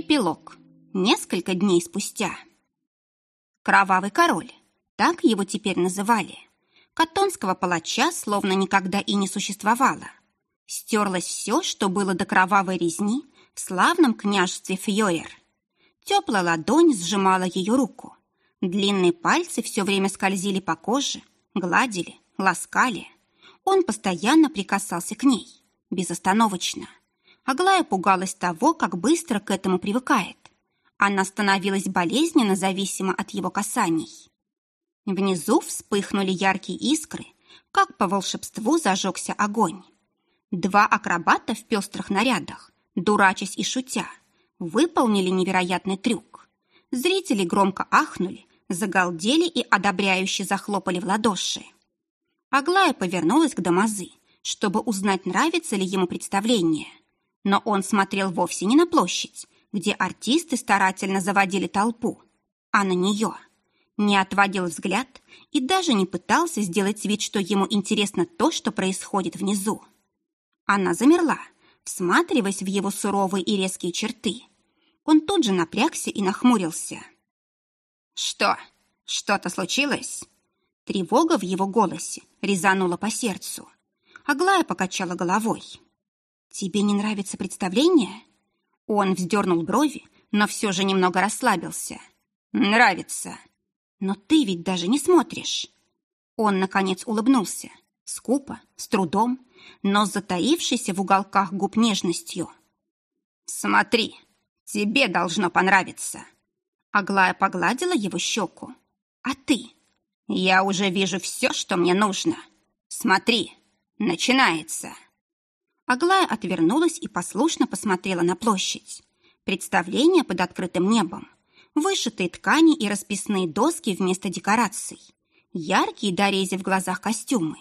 Эпилог. Несколько дней спустя. Кровавый король. Так его теперь называли. Катонского палача словно никогда и не существовало. Стерлось все, что было до кровавой резни в славном княжестве Фьойер. Теплая ладонь сжимала ее руку. Длинные пальцы все время скользили по коже, гладили, ласкали. Он постоянно прикасался к ней, безостановочно. Аглая пугалась того, как быстро к этому привыкает. Она становилась болезненно зависима от его касаний. Внизу вспыхнули яркие искры, как по волшебству зажегся огонь. Два акробата в пестрых нарядах, дурачась и шутя, выполнили невероятный трюк. Зрители громко ахнули, загалдели и одобряюще захлопали в ладоши. Аглая повернулась к Дамазы, чтобы узнать, нравится ли ему представление. Но он смотрел вовсе не на площадь, где артисты старательно заводили толпу, а на нее – не отводил взгляд и даже не пытался сделать вид, что ему интересно то, что происходит внизу. Она замерла, всматриваясь в его суровые и резкие черты. Он тут же напрягся и нахмурился. «Что? Что-то случилось?» Тревога в его голосе резанула по сердцу. Аглая покачала головой. «Тебе не нравится представление?» Он вздернул брови, но все же немного расслабился. «Нравится», но ты ведь даже не смотришь. Он, наконец, улыбнулся. Скупо, с трудом, но затаившийся в уголках губ нежностью. «Смотри, тебе должно понравиться». Аглая погладила его щеку. «А ты?» «Я уже вижу все, что мне нужно. Смотри, начинается». Аглая отвернулась и послушно посмотрела на площадь. Представление под открытым небом вышитые ткани и расписные доски вместо декораций, яркие дорези в глазах костюмы,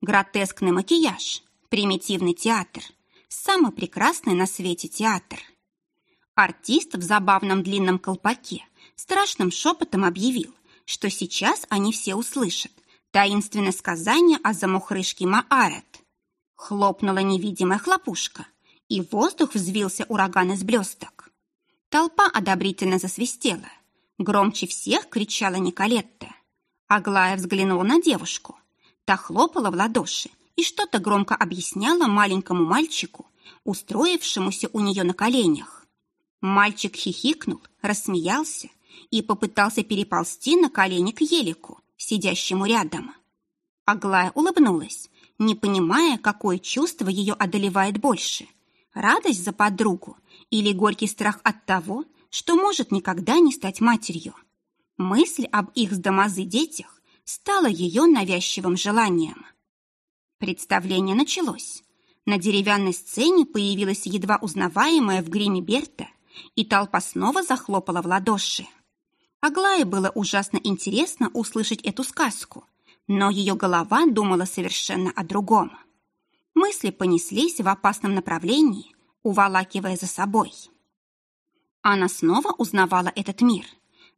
гротескный макияж, примитивный театр, самый прекрасный на свете театр. Артист в забавном длинном колпаке страшным шепотом объявил, что сейчас они все услышат таинственное сказание о замухрышке Маарет. Хлопнула невидимая хлопушка, и воздух взвился ураган из блесток. Толпа одобрительно засвистела. Громче всех кричала Николетта. Аглая взглянула на девушку. Та хлопала в ладоши и что-то громко объясняла маленькому мальчику, устроившемуся у нее на коленях. Мальчик хихикнул, рассмеялся и попытался переползти на колени к елику, сидящему рядом. Аглая улыбнулась, не понимая, какое чувство ее одолевает больше – радость за подругу или горький страх от того, что может никогда не стать матерью. Мысль об их с Дамазы детях стала ее навязчивым желанием. Представление началось. На деревянной сцене появилась едва узнаваемая в гриме Берта, и толпа снова захлопала в ладоши. Аглае было ужасно интересно услышать эту сказку, но ее голова думала совершенно о другом. Мысли понеслись в опасном направлении, уволакивая за собой. Она снова узнавала этот мир,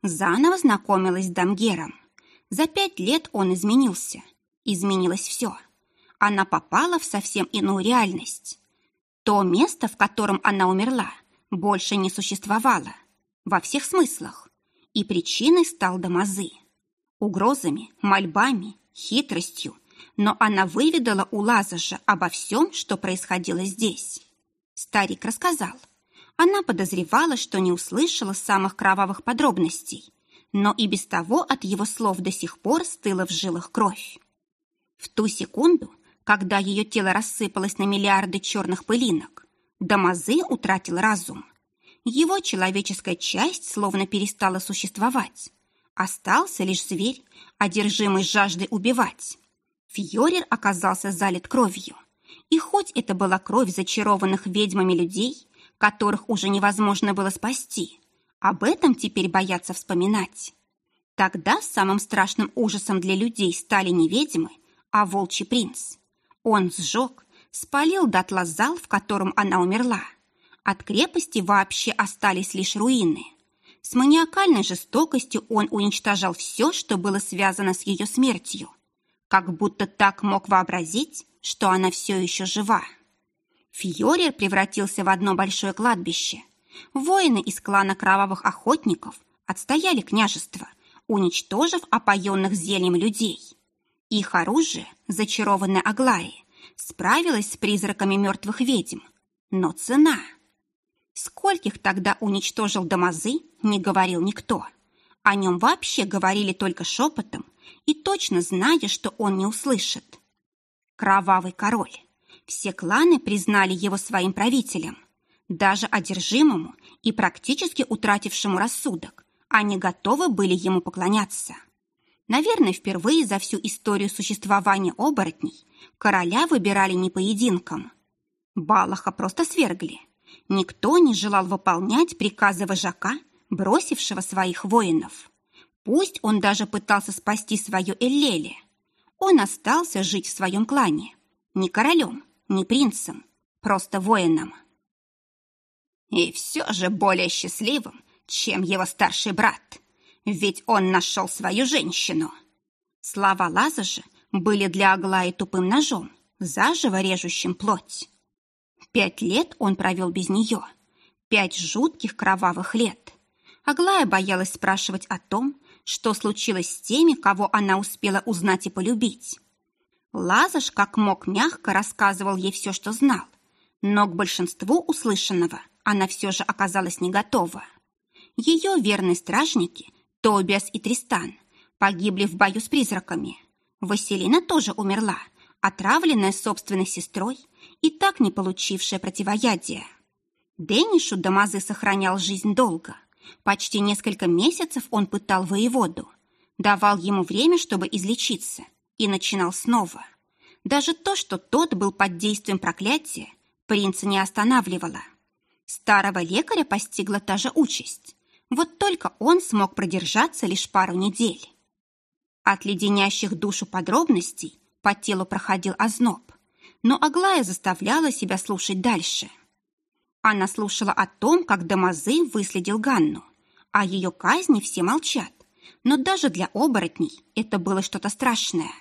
заново знакомилась с Дамгером. За пять лет он изменился. Изменилось все. Она попала в совсем иную реальность. То место, в котором она умерла, больше не существовало. Во всех смыслах. И причиной стал Дамазы. Угрозами, мольбами, хитростью, но она выведала у Лазажа обо всем, что происходило здесь. Старик рассказал. Она подозревала, что не услышала самых кровавых подробностей, но и без того от его слов до сих пор стыла в жилах кровь. В ту секунду, когда ее тело рассыпалось на миллиарды черных пылинок, Дамазы утратил разум. Его человеческая часть словно перестала существовать. Остался лишь зверь, одержимый жаждой убивать. Фьорер оказался залит кровью. И хоть это была кровь зачарованных ведьмами людей, которых уже невозможно было спасти, об этом теперь боятся вспоминать. Тогда самым страшным ужасом для людей стали не ведьмы, а волчий принц. Он сжег, спалил дотла зал, в котором она умерла. От крепости вообще остались лишь руины. С маниакальной жестокостью он уничтожал все, что было связано с ее смертью – как будто так мог вообразить, что она все еще жива. Фьорер превратился в одно большое кладбище. Воины из клана кровавых охотников отстояли княжество, уничтожив опоенных зельем людей. Их оружие, зачарованное Аглаей, справилось с призраками мертвых ведьм. Но цена... Скольких тогда уничтожил Дамазы, не говорил никто. О нем вообще говорили только шепотом и точно зная, что он не услышит. Кровавый король. Все кланы признали его своим правителем. Даже одержимому и практически утратившему рассудок они готовы были ему поклоняться. Наверное, впервые за всю историю существования оборотней короля выбирали не поединком. Балаха просто свергли. Никто не желал выполнять приказы вожака, бросившего своих воинов. Пусть он даже пытался спасти свою Эллели. Он остался жить в своем клане. Не королем, не принцем, просто воином. И все же более счастливым, чем его старший брат. Ведь он нашел свою женщину. Слова Лазажа были для Аглаи тупым ножом, заживо режущим плоть. Пять лет он провел без нее. Пять жутких кровавых лет. Аглая боялась спрашивать о том, что случилось с теми, кого она успела узнать и полюбить. Лазаш как мог мягко рассказывал ей все, что знал, но к большинству услышанного она все же оказалась не готова. Ее верные стражники, Тобиас и Тристан, погибли в бою с призраками. Василина тоже умерла, отравленная собственной сестрой и так не получившая противоядия. Денишу Дамазы сохранял жизнь долго. Почти несколько месяцев он пытал воеводу, давал ему время, чтобы излечиться, и начинал снова. Даже то, что тот был под действием проклятия, принца не останавливало. Старого лекаря постигла та же участь. Вот только он смог продержаться лишь пару недель. От леденящих душу подробностей по телу проходил озноб, но Аглая заставляла себя слушать дальше. Она слушала о том, как Дамазы выследил Ганну. О ее казни все молчат, но даже для оборотней это было что-то страшное.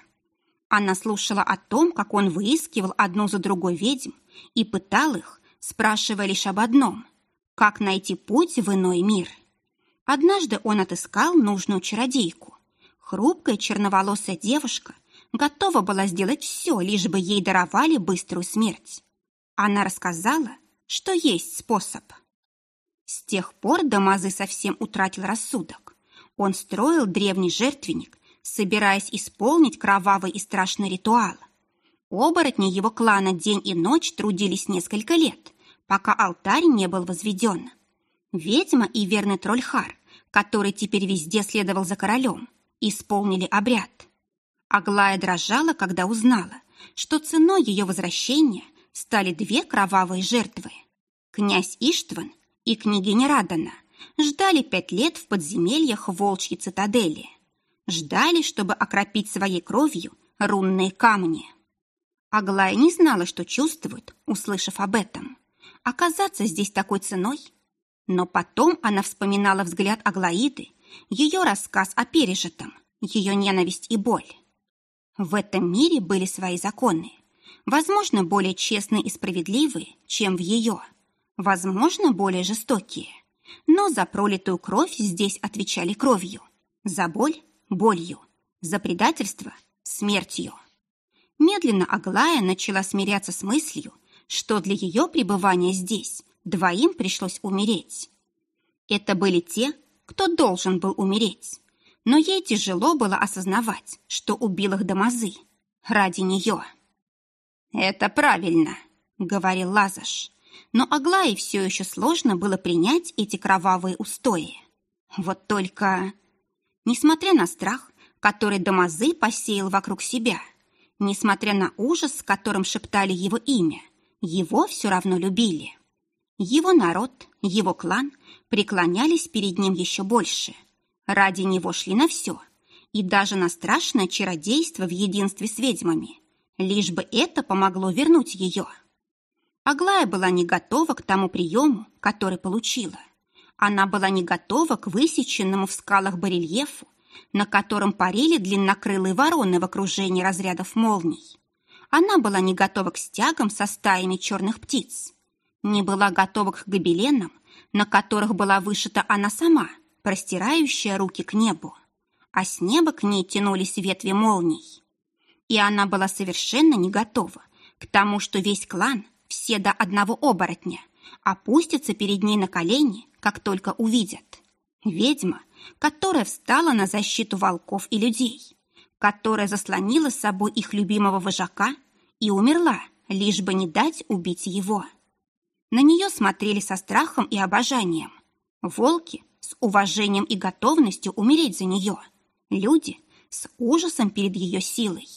Она слушала о том, как он выискивал одну за другой ведьм и пытал их, спрашивая лишь об одном – как найти путь в иной мир. Однажды он отыскал нужную чародейку. Хрупкая черноволосая девушка готова была сделать все, лишь бы ей даровали быструю смерть. Она рассказала, что есть способ. С тех пор Дамазы совсем утратил рассудок. Он строил древний жертвенник, собираясь исполнить кровавый и страшный ритуал. Оборотни его клана день и ночь трудились несколько лет, пока алтарь не был возведен. Ведьма и верный тролльхар, который теперь везде следовал за королем, исполнили обряд. Аглая дрожала, когда узнала, что ценой ее возвращения стали две кровавые жертвы. Князь Иштван и княгиня Радана ждали пять лет в подземельях волчьей цитадели. Ждали, чтобы окропить своей кровью рунные камни. Аглая не знала, что чувствует, услышав об этом. Оказаться здесь такой ценой? Но потом она вспоминала взгляд Аглаиды, ее рассказ о пережитом, ее ненависть и боль. В этом мире были свои законы, возможно, более честные и справедливые, чем в ее, возможно, более жестокие. Но за пролитую кровь здесь отвечали кровью, за боль – болью, за предательство – смертью. Медленно Аглая начала смиряться с мыслью, что для ее пребывания здесь двоим пришлось умереть. Это были те, кто должен был умереть, но ей тяжело было осознавать, что убил их Дамазы ради нее. «Это правильно», — говорил Лазаш. Но Аглае все еще сложно было принять эти кровавые устои. Вот только... Несмотря на страх, который Дамазы посеял вокруг себя, несмотря на ужас, с которым шептали его имя, его все равно любили. Его народ, его клан преклонялись перед ним еще больше — Ради него шли на все, и даже на страшное чародейство в единстве с ведьмами, лишь бы это помогло вернуть ее. Аглая была не готова к тому приему, который получила. Она была не готова к высеченному в скалах барельефу, на котором парили длиннокрылые вороны в окружении разрядов молний. Она была не готова к стягам со стаями черных птиц. не была готова к гобеленам, на которых была вышита она сама, простирающая руки к небу, а с неба к ней тянулись ветви молний. И она была совершенно не готова к тому, что весь клан, все до одного оборотня, опустятся перед ней на колени, как только увидят. Ведьма, которая встала на защиту волков и людей, которая заслонила с собой их любимого вожака и умерла, лишь бы не дать убить его. На нее смотрели со страхом и обожанием. Волки с уважением и готовностью умереть за нее. Люди с ужасом перед ее силой.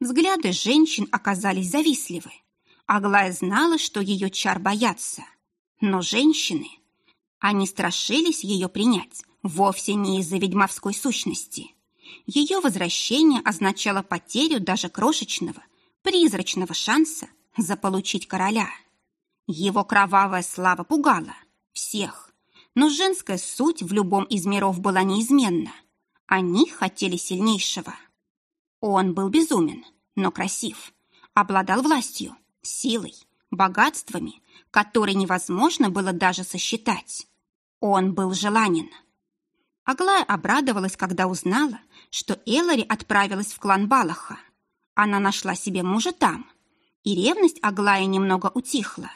Взгляды женщин оказались завистливы. Аглая знала, что ее чар боятся. Но женщины, они страшились ее принять вовсе не из-за ведьмовской сущности. Ее возвращение означало потерю даже крошечного, призрачного шанса заполучить короля. Его кровавая слава пугала всех, но женская суть в любом из миров была неизменна. Они хотели сильнейшего. Он был безумен, но красив, обладал властью, силой, богатствами, которые невозможно было даже сосчитать. Он был желанен. Аглая обрадовалась, когда узнала, что Эллари отправилась в клан Балаха. Она нашла себе мужа там, и ревность Аглая немного утихла.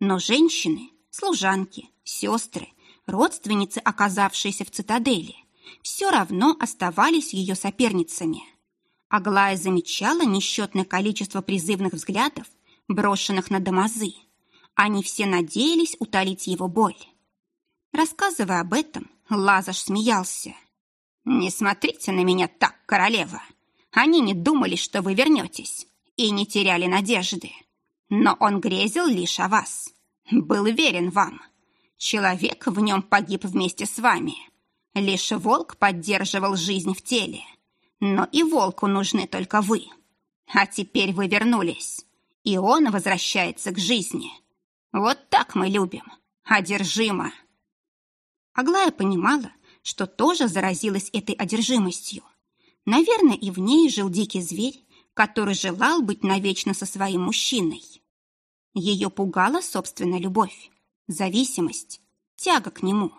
Но женщины, служанки, сестры, родственницы, оказавшиеся в цитадели, все равно оставались ее соперницами. Аглая замечала несчетное количество призывных взглядов, брошенных на Дамазы. Они все надеялись утолить его боль. Рассказывая об этом, Лазаш смеялся. «Не смотрите на меня так, королева. Они не думали, что вы вернетесь, и не теряли надежды. Но он грезил лишь о вас. Был верен вам. Человек в нем погиб вместе с вами. Лишь волк поддерживал жизнь в теле. Но и волку нужны только вы. А теперь вы вернулись, и он возвращается к жизни. Вот так мы любим. Одержимо. Аглая понимала, что тоже заразилась этой одержимостью. Наверное, и в ней жил дикий зверь, который желал быть навечно со своим мужчиной. Ее пугала собственная любовь, зависимость, тяга к нему.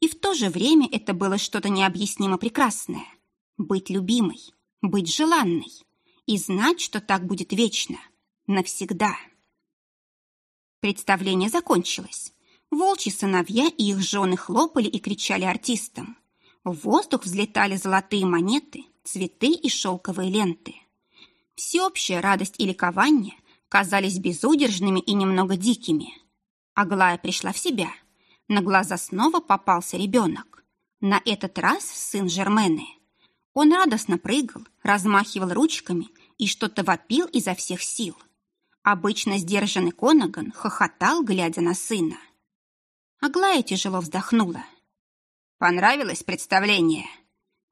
И в то же время это было что-то необъяснимо прекрасное. Быть любимой, быть желанной и знать, что так будет вечно, навсегда. Представление закончилось. Волчьи сыновья и их жены хлопали и кричали артистам. В воздух взлетали золотые монеты, цветы и шелковые ленты. Всеобщая радость и ликование казались безудержными и немного дикими. Аглая пришла в себя. На глаза снова попался ребенок. На этот раз сын Жермены. Он радостно прыгал, размахивал ручками и что-то вопил изо всех сил. Обычно сдержанный Конаган хохотал, глядя на сына. Аглая тяжело вздохнула. «Понравилось представление?»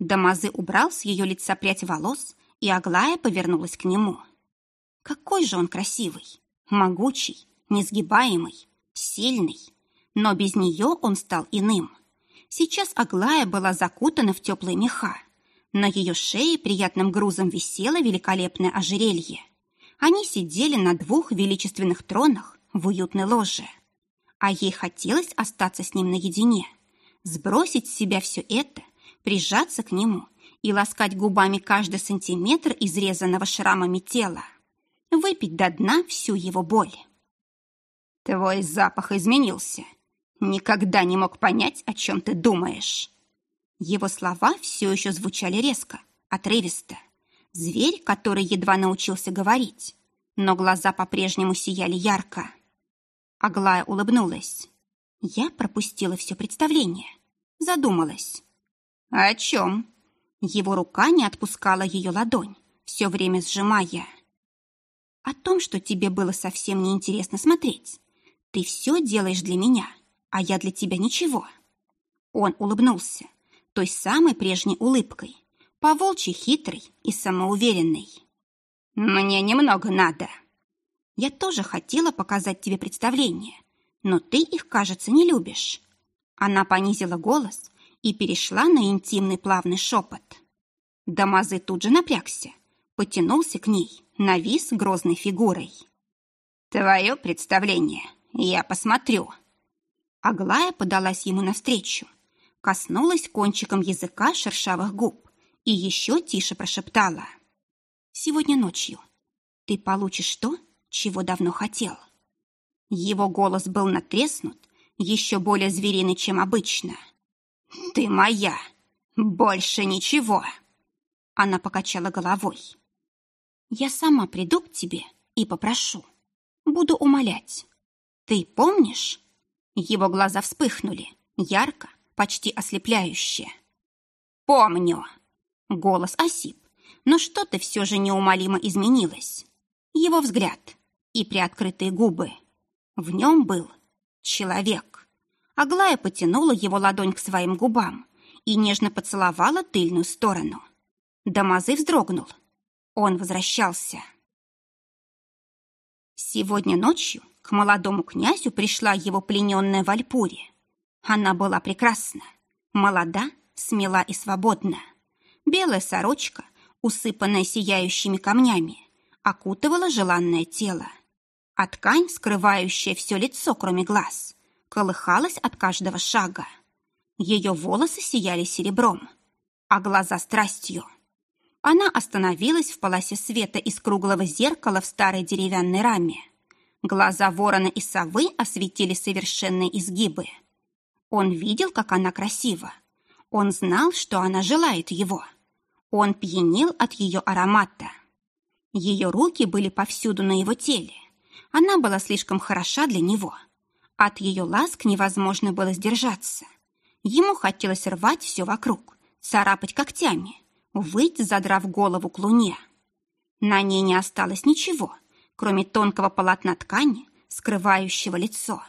Дамазы убрал с ее лица прядь волос и Аглая повернулась к нему. Какой же он красивый, могучий, несгибаемый, сильный. Но без нее он стал иным. Сейчас Аглая была закутана в теплые меха. На ее шее приятным грузом висело великолепное ожерелье. Они сидели на двух величественных тронах в уютной ложе. А ей хотелось остаться с ним наедине, сбросить с себя все это, прижаться к нему и ласкать губами каждый сантиметр изрезанного шрамами тела. Выпить до дна всю его боль. Твой запах изменился. Никогда не мог понять, о чем ты думаешь. Его слова все еще звучали резко, отрывисто. Зверь, который едва научился говорить, но глаза по-прежнему сияли ярко. Аглая улыбнулась. Я пропустила все представление. Задумалась. «О чем?» Его рука не отпускала ее ладонь, все время сжимая. «О том, что тебе было совсем неинтересно смотреть. Ты все делаешь для меня, а я для тебя ничего». Он улыбнулся, той самой прежней улыбкой, поволчьи хитрой и самоуверенной. «Мне немного надо». «Я тоже хотела показать тебе представление, но ты их, кажется, не любишь». Она понизила голос, и перешла на интимный плавный шепот. Дамазы тут же напрягся, потянулся к ней, навис грозной фигурой. «Твое представление Я посмотрю». Аглая подалась ему навстречу, коснулась кончиком языка шершавых губ и еще тише прошептала. «Сегодня ночью ты получишь то, чего давно хотел». Его голос был натреснут, еще более звериный, чем обычно. «Ты моя! Больше ничего!» Она покачала головой. «Я сама приду к тебе и попрошу. Буду умолять. Ты помнишь?» Его глаза вспыхнули, ярко, почти ослепляюще. «Помню!» Голос осип, но что-то все же неумолимо изменилось. Его взгляд и приоткрытые губы. В нем был человек. Аглая потянула его ладонь к своим губам и нежно поцеловала тыльную сторону. Дамазы вздрогнул. Он возвращался. Сегодня ночью к молодому князю пришла его плененная Вальпури. Она была прекрасна, молода, смела и свободна. Белая сорочка, усыпанная сияющими камнями, окутывала желанное тело. А ткань, скрывающая все лицо, кроме глаз, колыхалась от каждого шага. Ее волосы сияли серебром, а глаза страстью. Она остановилась в полосе света из круглого зеркала в старой деревянной раме. Глаза ворона и совы осветили совершенные изгибы. Он видел, как она красива. Он знал, что она желает его. Он пьянел от ее аромата. Ее руки были повсюду на его теле. Она была слишком хороша для него. От ее ласк невозможно было сдержаться. Ему хотелось рвать все вокруг, царапать когтями, выть, задрав голову к луне. На ней не осталось ничего, кроме тонкого полотна ткани, скрывающего лицо.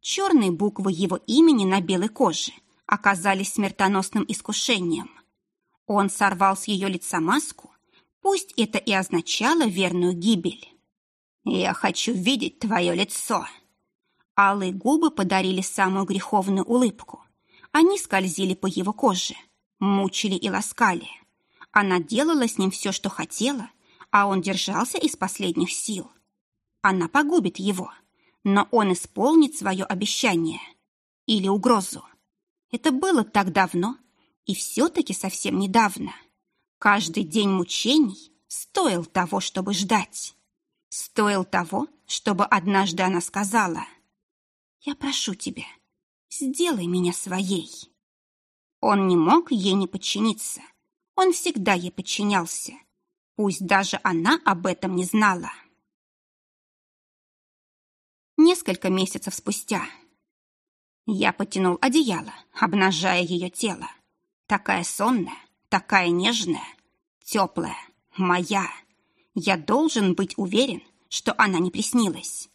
Черные буквы его имени на белой коже оказались смертоносным искушением. Он сорвал с ее лица маску, пусть это и означало верную гибель. «Я хочу видеть твое лицо!» Алые губы подарили самую греховную улыбку. Они скользили по его коже, мучили и ласкали. Она делала с ним все, что хотела, а он держался из последних сил. Она погубит его, но он исполнит свое обещание или угрозу. Это было так давно и все-таки совсем недавно. Каждый день мучений стоил того, чтобы ждать. Стоил того, чтобы однажды она сказала «Я прошу тебя, сделай меня своей». Он не мог ей не подчиниться. Он всегда ей подчинялся. Пусть даже она об этом не знала. Несколько месяцев спустя я потянул одеяло, обнажая ее тело. Такая сонная, такая нежная, теплая, моя. Я должен быть уверен, что она не приснилась.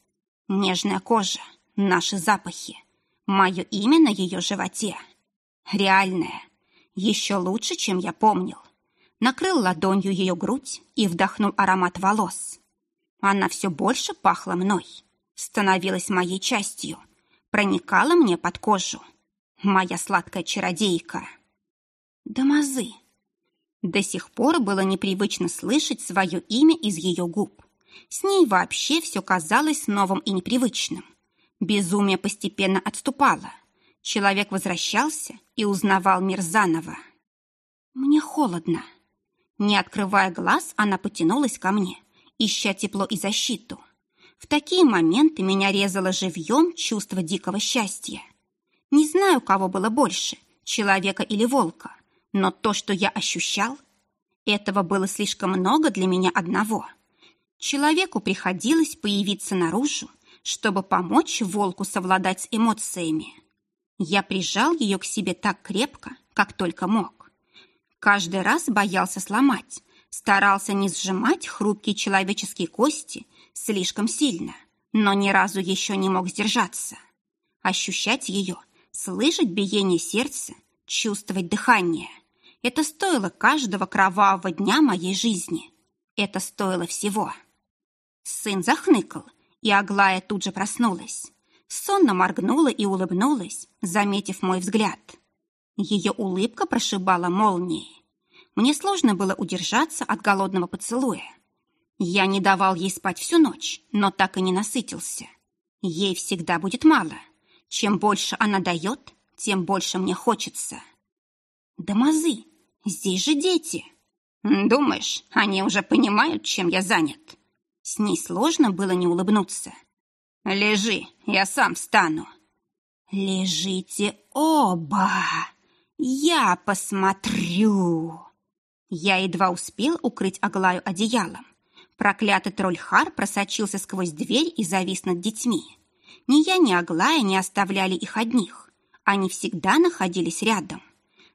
Нежная кожа, наши запахи, мое имя на ее животе. Реальная, еще лучше, чем я помнил. Накрыл ладонью ее грудь и вдохнул аромат волос. Она все больше пахла мной, становилась моей частью, проникала мне под кожу. Моя сладкая чародейка. Дамазы. До сих пор было непривычно слышать свое имя из ее губ. С ней вообще все казалось новым и непривычным. Безумие постепенно отступало. Человек возвращался и узнавал мир заново. «Мне холодно». Не открывая глаз, она потянулась ко мне, ища тепло и защиту. В такие моменты меня резало живьем чувство дикого счастья. Не знаю, кого было больше, человека или волка, но то, что я ощущал, этого было слишком много для меня одного. Человеку приходилось появиться наружу, чтобы помочь волку совладать с эмоциями. Я прижал ее к себе так крепко, как только мог. Каждый раз боялся сломать, старался не сжимать хрупкие человеческие кости слишком сильно, но ни разу еще не мог сдержаться. Ощущать ее, слышать биение сердца, чувствовать дыхание – это стоило каждого кровавого дня моей жизни. Это стоило всего. Сын захныкал, и Аглая тут же проснулась. Сонно моргнула и улыбнулась, заметив мой взгляд. Ее улыбка прошибала молнией. Мне сложно было удержаться от голодного поцелуя. Я не давал ей спать всю ночь, но так и не насытился. Ей всегда будет мало. Чем больше она дает, тем больше мне хочется. Дамазы, здесь же дети. Думаешь, они уже понимают, чем я занят? С ней сложно было не улыбнуться. Лежи, я сам встану. Лежите оба. Я посмотрю. Я едва успел укрыть Аглаю одеялом. Проклятый тролль Хар просочился сквозь дверь и завис над детьми. Ни я, ни Аглая не оставляли их одних. Они всегда находились рядом.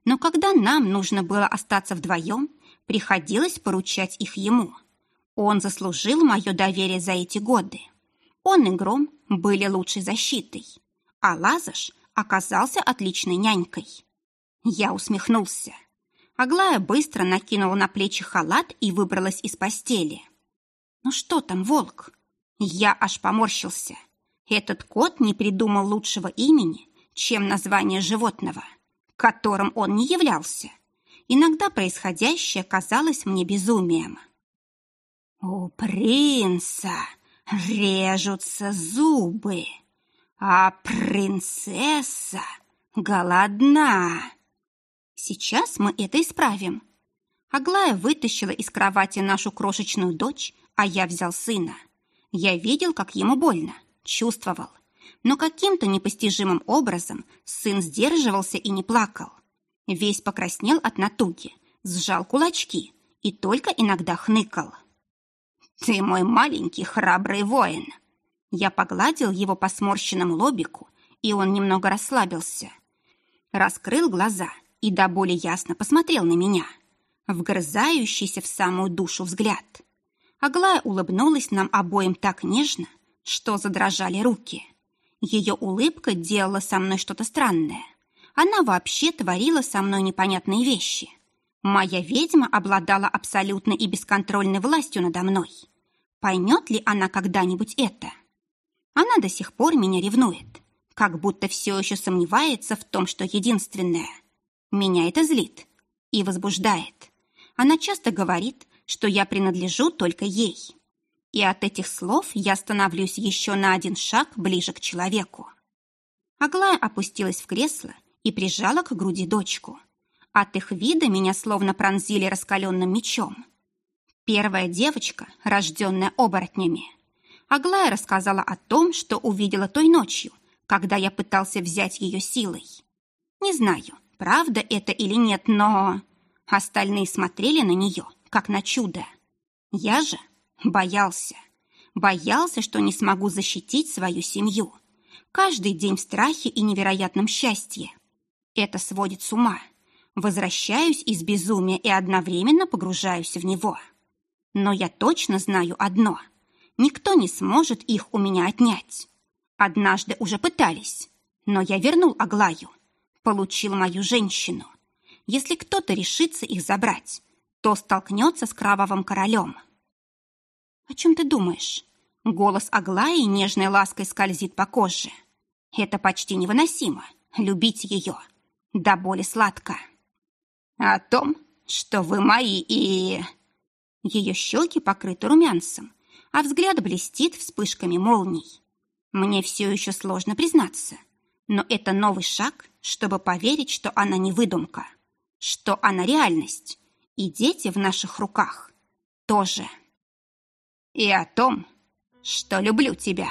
Но когда нам нужно было остаться вдвоем, приходилось поручать их ему. Он заслужил мое доверие за эти годы. Он и Гром были лучшей защитой, а Лазаш оказался отличной нянькой. Я усмехнулся. Аглая быстро накинула на плечи халат и выбралась из постели. «Ну что там, волк?» Я аж поморщился. Этот кот не придумал лучшего имени, чем название животного, которым он не являлся. Иногда происходящее казалось мне безумием. «У принца режутся зубы, а принцесса голодна!» Сейчас мы это исправим. Аглая вытащила из кровати нашу крошечную дочь, а я взял сына. Я видел, как ему больно, чувствовал. Но каким-то непостижимым образом сын сдерживался и не плакал. Весь покраснел от натуги, сжал кулачки и только иногда хныкал. «Ты мой маленький храбрый воин!» Я погладил его по сморщенному лобику, и он немного расслабился. Раскрыл глаза и до боли ясно посмотрел на меня. Вгрызающийся в самую душу взгляд. Аглая улыбнулась нам обоим так нежно, что задрожали руки. Ее улыбка делала со мной что-то странное. Она вообще творила со мной непонятные вещи. Моя ведьма обладала абсолютной и бесконтрольной властью надо мной. Поймет ли она когда-нибудь это? Она до сих пор меня ревнует, как будто все еще сомневается в том, что единственное — меня это злит и возбуждает. Она часто говорит, что я принадлежу только ей. И от этих слов я становлюсь еще на один шаг ближе к человеку. Аглая опустилась в кресло и прижала к груди дочку. От их вида меня словно пронзили раскаленным мечом. Первая девочка, рожденная оборотнями. Аглая рассказала о том, что увидела той ночью, когда я пытался взять ее силой. Не знаю, правда это или нет, но... Остальные смотрели на нее, как на чудо. Я же боялся. Боялся, что не смогу защитить свою семью. Каждый день в страхе и невероятном счастье. Это сводит с ума. Возвращаюсь из безумия и одновременно погружаюсь в него. Но я точно знаю одно. Никто не сможет их у меня отнять. Однажды уже пытались, но я вернул Аглаю получил мою женщину. Если кто-то решится их забрать, то столкнется с кровавым королем. О чем ты думаешь? Голос Аглаи нежной лаской скользит по коже. Это почти невыносимо — любить ее. До боли сладко. О том, что вы мои и... Ее щеки покрыты румянцем, а взгляд блестит вспышками молний. Мне все еще сложно признаться — но это новый шаг, чтобы поверить, что она не выдумка, что она реальность, и дети в наших руках тоже. И о том, что люблю тебя».